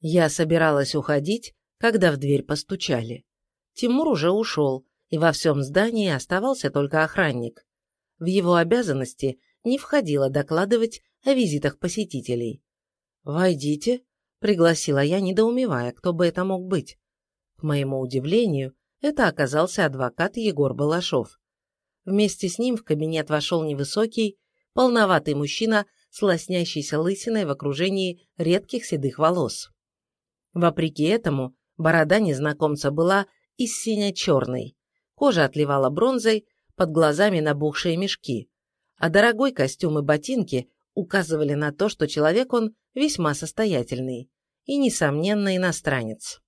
Я собиралась уходить, когда в дверь постучали. Тимур уже ушел, и во всем здании оставался только охранник. В его обязанности не входило докладывать о визитах посетителей. «Войдите», — пригласила я, недоумевая, кто бы это мог быть. К моему удивлению, это оказался адвокат Егор Балашов. Вместе с ним в кабинет вошел невысокий, полноватый мужчина с лоснящейся лысиной в окружении редких седых волос. Вопреки этому, борода незнакомца была из сине-черной, кожа отливала бронзой, под глазами набухшие мешки, а дорогой костюм и ботинки указывали на то, что человек он весьма состоятельный и, несомненно, иностранец.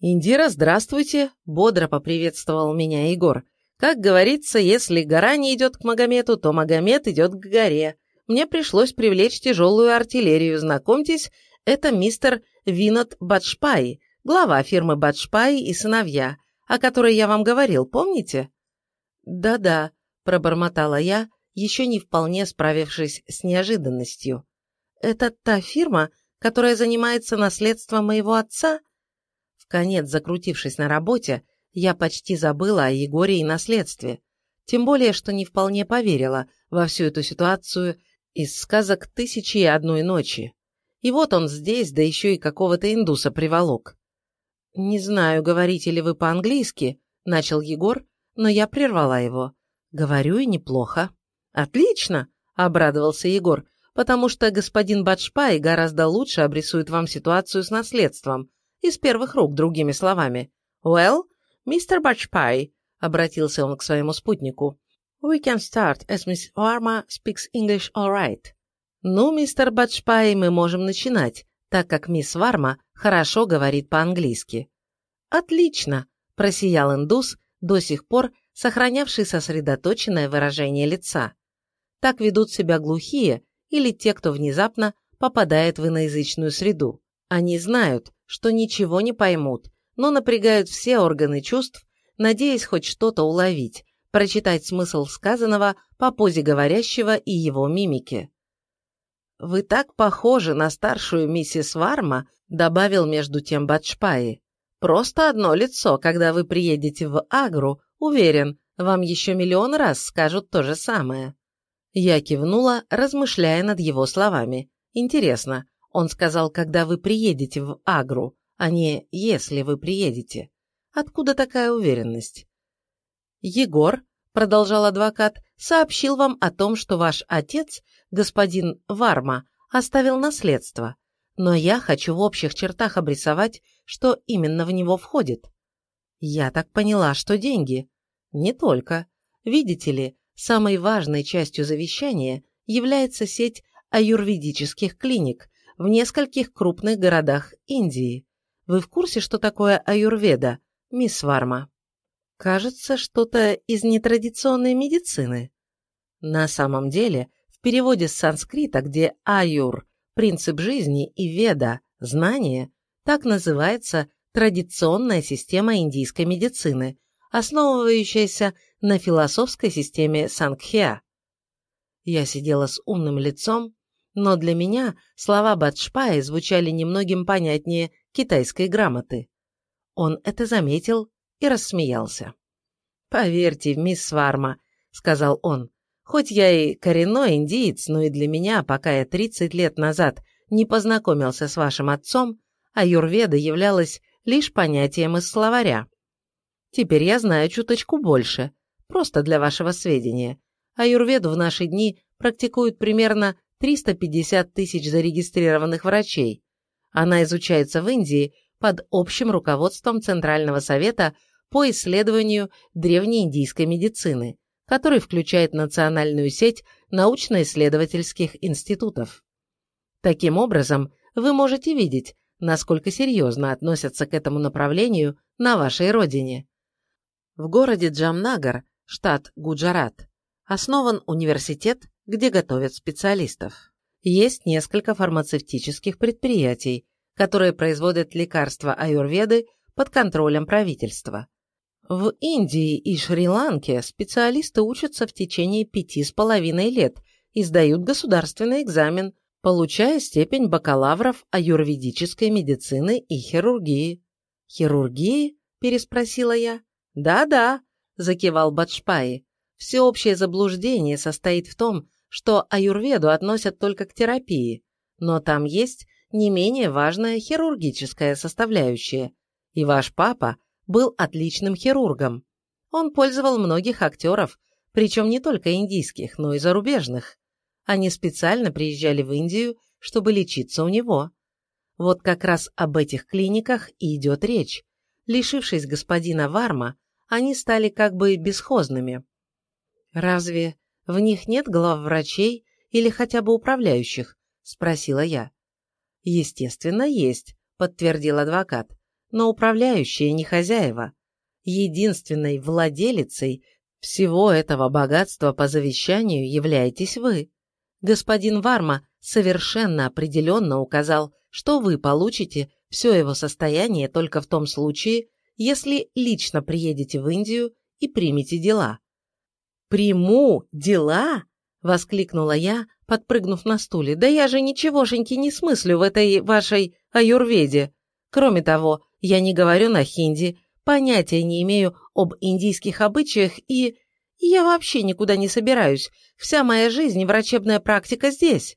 «Индира, здравствуйте!» – бодро поприветствовал меня Егор. «Как говорится, если гора не идет к Магомету, то Магомет идет к горе. Мне пришлось привлечь тяжелую артиллерию. Знакомьтесь, это мистер Винот Бадшпай, глава фирмы Бадшпай и сыновья, о которой я вам говорил, помните?» «Да-да», – пробормотала я, еще не вполне справившись с неожиданностью. «Это та фирма, которая занимается наследством моего отца?» В конец закрутившись на работе, я почти забыла о Егоре и наследстве, тем более, что не вполне поверила во всю эту ситуацию из сказок «Тысячи и одной ночи». И вот он здесь, да еще и какого-то индуса приволок. «Не знаю, говорите ли вы по-английски», — начал Егор, но я прервала его. «Говорю и неплохо». «Отлично!» – обрадовался Егор, «потому что господин Бадшпай гораздо лучше обрисует вам ситуацию с наследством, из первых рук, другими словами. Well, мистер Бадшпай», – обратился он к своему спутнику, «we can start, as Miss Varma speaks English all right». «Ну, мистер Бадшпай, мы можем начинать, так как мисс Варма хорошо говорит по-английски». «Отлично!» – просиял индус, до сих пор сохранявший сосредоточенное выражение лица. Так ведут себя глухие или те, кто внезапно попадает в иноязычную среду. Они знают, что ничего не поймут, но напрягают все органы чувств, надеясь хоть что-то уловить, прочитать смысл сказанного по позе говорящего и его мимике. «Вы так похожи на старшую миссис Варма», добавил между тем Батшпаи. «Просто одно лицо, когда вы приедете в Агру, уверен, вам еще миллион раз скажут то же самое». Я кивнула, размышляя над его словами. Интересно, он сказал, когда вы приедете в Агру, а не если вы приедете. Откуда такая уверенность? Егор, продолжал адвокат, сообщил вам о том, что ваш отец, господин Варма, оставил наследство. Но я хочу в общих чертах обрисовать, что именно в него входит. Я так поняла, что деньги. Не только. Видите ли, Самой важной частью завещания является сеть аюрведических клиник в нескольких крупных городах Индии. Вы в курсе, что такое аюрведа, мисс Варма? Кажется, что-то из нетрадиционной медицины. На самом деле, в переводе с санскрита, где аюр – принцип жизни и веда – знание, так называется традиционная система индийской медицины, основывающаяся на философской системе Сангхья. Я сидела с умным лицом, но для меня слова Батшпая звучали немногим понятнее китайской грамоты. Он это заметил и рассмеялся. «Поверьте, мисс Сварма», — сказал он, — «хоть я и коренной индиец, но и для меня, пока я 30 лет назад не познакомился с вашим отцом, аюрведа являлась лишь понятием из словаря. Теперь я знаю чуточку больше, Просто для вашего сведения. Аюрведу в наши дни практикуют примерно 350 тысяч зарегистрированных врачей. Она изучается в Индии под общим руководством Центрального совета по исследованию древнеиндийской медицины, который включает национальную сеть научно-исследовательских институтов. Таким образом, вы можете видеть, насколько серьезно относятся к этому направлению на вашей родине. В городе Джамнагар штат Гуджарат, основан университет, где готовят специалистов. Есть несколько фармацевтических предприятий, которые производят лекарства аюрведы под контролем правительства. В Индии и Шри-Ланке специалисты учатся в течение пяти с половиной лет и сдают государственный экзамен получая степень бакалавров аюрведической медицины и хирургии. «Хирургии?» – переспросила я. «Да-да», – закивал Бадшпаи. «Всеобщее заблуждение состоит в том, что аюрведу относят только к терапии, но там есть не менее важная хирургическая составляющая. И ваш папа был отличным хирургом. Он пользовал многих актеров, причем не только индийских, но и зарубежных. Они специально приезжали в Индию, чтобы лечиться у него. Вот как раз об этих клиниках и идет речь. Лишившись господина Варма, они стали как бы бесхозными. «Разве в них нет главврачей или хотя бы управляющих?» – спросила я. «Естественно, есть», – подтвердил адвокат, – «но управляющие не хозяева. Единственной владелицей всего этого богатства по завещанию являетесь вы. Господин Варма совершенно определенно указал, что вы получите все его состояние только в том случае, если лично приедете в Индию и примете дела. «Приму дела?» – воскликнула я, подпрыгнув на стуле. «Да я же ничегошеньки не смыслю в этой вашей аюрведе. Кроме того, я не говорю на хинди, понятия не имею об индийских обычаях и... Я вообще никуда не собираюсь. Вся моя жизнь и врачебная практика здесь».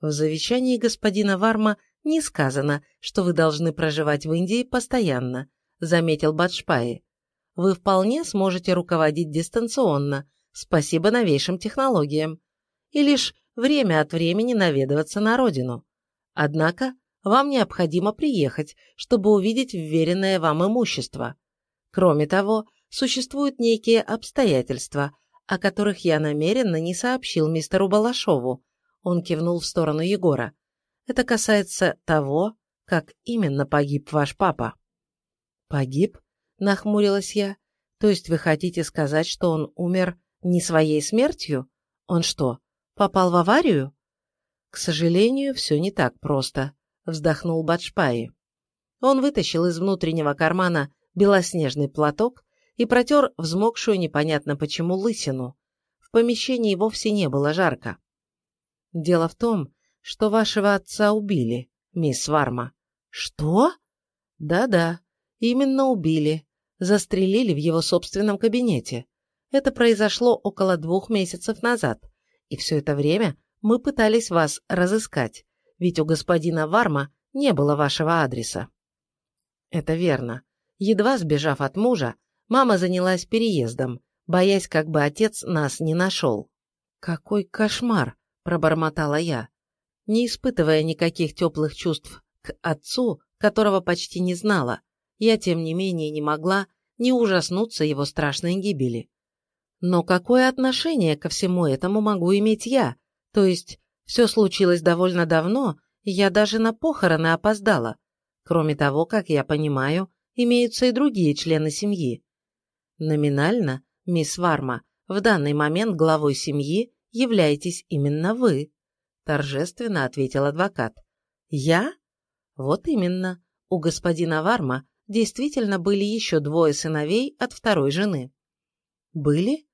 В завещании господина Варма не сказано, что вы должны проживать в Индии постоянно, заметил Бадшпаи. Вы вполне сможете руководить дистанционно, спасибо новейшим технологиям и лишь время от времени наведываться на родину. Однако вам необходимо приехать, чтобы увидеть вверенное вам имущество. Кроме того, существуют некие обстоятельства, о которых я намеренно не сообщил мистеру Балашову. Он кивнул в сторону Егора. Это касается того, как именно погиб ваш папа. Погиб? Нахмурилась я. То есть вы хотите сказать, что он умер не своей смертью? Он что, Попал в аварию? К сожалению, все не так просто, вздохнул Бадшпаи. Он вытащил из внутреннего кармана белоснежный платок и протер взмокшую непонятно почему лысину. В помещении вовсе не было жарко. Дело в том, что вашего отца убили, мисс Варма. Что? Да-да, именно убили. Застрелили в его собственном кабинете. Это произошло около двух месяцев назад, и все это время мы пытались вас разыскать, ведь у господина Варма не было вашего адреса. Это верно. Едва сбежав от мужа, мама занялась переездом, боясь, как бы отец нас не нашел. «Какой кошмар!» – пробормотала я, не испытывая никаких теплых чувств к отцу, которого почти не знала. Я, тем не менее, не могла не ужаснуться его страшной гибели. Но какое отношение ко всему этому могу иметь я? То есть, все случилось довольно давно, я даже на похороны опоздала. Кроме того, как я понимаю, имеются и другие члены семьи. Номинально, мисс Варма, в данный момент главой семьи являетесь именно вы, торжественно ответил адвокат. Я? Вот именно. У господина Варма действительно были еще двое сыновей от второй жены. Были?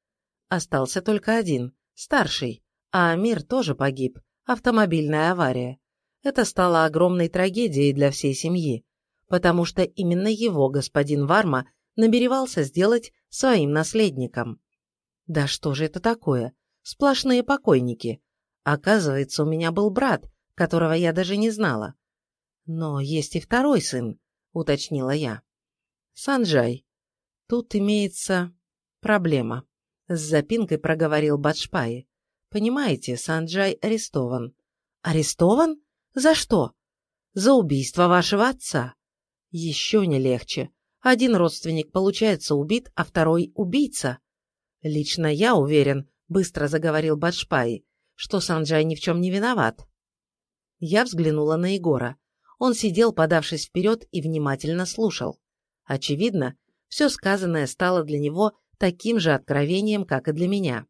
Остался только один, старший, а Амир тоже погиб. Автомобильная авария. Это стало огромной трагедией для всей семьи, потому что именно его господин Варма намеревался сделать своим наследником. Да что же это такое? Сплошные покойники. Оказывается, у меня был брат, которого я даже не знала. Но есть и второй сын, уточнила я. Санджай. Тут имеется проблема. С запинкой проговорил Бадшпаи. Понимаете, Санджай арестован. Арестован? За что? За убийство вашего отца. Еще не легче. Один родственник получается убит, а второй убийца. Лично я уверен, быстро заговорил Бадшпаи, что Санджай ни в чем не виноват. Я взглянула на Егора. Он сидел, подавшись вперед, и внимательно слушал. Очевидно, все сказанное стало для него таким же откровением, как и для меня.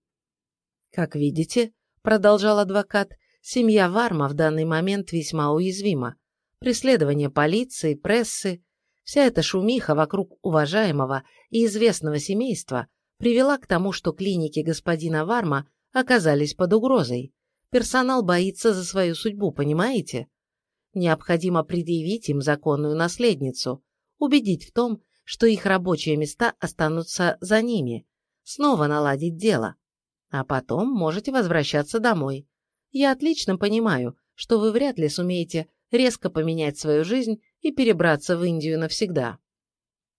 «Как видите», — продолжал адвокат, — «семья Варма в данный момент весьма уязвима. Преследование полиции, прессы, вся эта шумиха вокруг уважаемого и известного семейства привела к тому, что клиники господина Варма оказались под угрозой. Персонал боится за свою судьбу, понимаете? Необходимо предъявить им законную наследницу, убедить в том, что их рабочие места останутся за ними, снова наладить дело. А потом можете возвращаться домой. Я отлично понимаю, что вы вряд ли сумеете резко поменять свою жизнь и перебраться в Индию навсегда.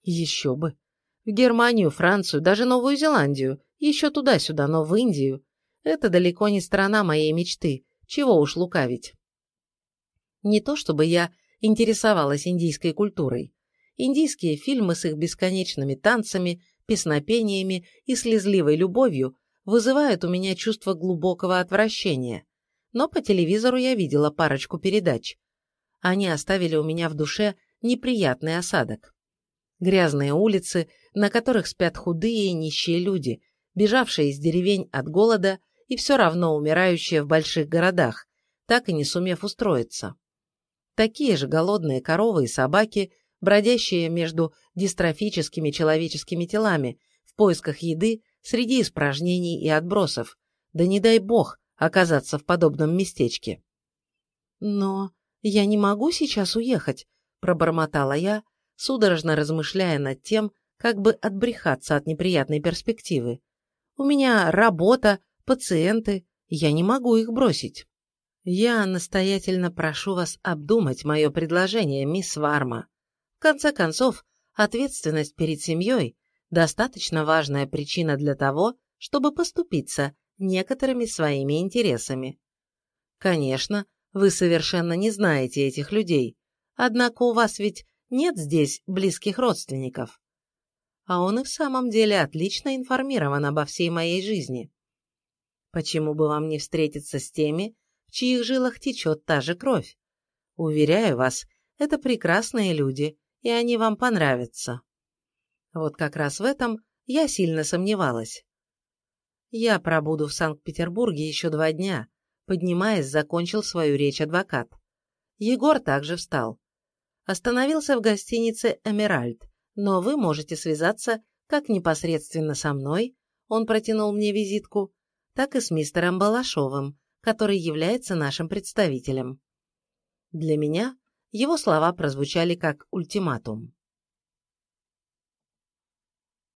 Еще бы. В Германию, Францию, даже Новую Зеландию, еще туда-сюда, но в Индию. Это далеко не страна моей мечты, чего уж лукавить. Не то чтобы я интересовалась индийской культурой. Индийские фильмы с их бесконечными танцами, песнопениями и слезливой любовью вызывают у меня чувство глубокого отвращения. Но по телевизору я видела парочку передач. Они оставили у меня в душе неприятный осадок. Грязные улицы, на которых спят худые и нищие люди, бежавшие из деревень от голода и все равно умирающие в больших городах, так и не сумев устроиться. Такие же голодные коровы и собаки, бродящие между дистрофическими человеческими телами в поисках еды среди испражнений и отбросов, да не дай бог оказаться в подобном местечке. «Но я не могу сейчас уехать», – пробормотала я, судорожно размышляя над тем, как бы отбрехаться от неприятной перспективы. «У меня работа, пациенты, я не могу их бросить. Я настоятельно прошу вас обдумать мое предложение, мисс Варма. В конце концов, ответственность перед семьей – достаточно важная причина для того, чтобы поступиться некоторыми своими интересами. Конечно, вы совершенно не знаете этих людей, однако у вас ведь нет здесь близких родственников. А он и в самом деле отлично информирован обо всей моей жизни. Почему бы вам не встретиться с теми, в чьих жилах течет та же кровь? Уверяю вас, это прекрасные люди, и они вам понравятся. Вот как раз в этом я сильно сомневалась. Я пробуду в Санкт-Петербурге еще два дня, поднимаясь, закончил свою речь адвокат. Егор также встал. Остановился в гостинице «Эмеральд», но вы можете связаться как непосредственно со мной, он протянул мне визитку, так и с мистером Балашовым, который является нашим представителем. Для меня его слова прозвучали как ультиматум.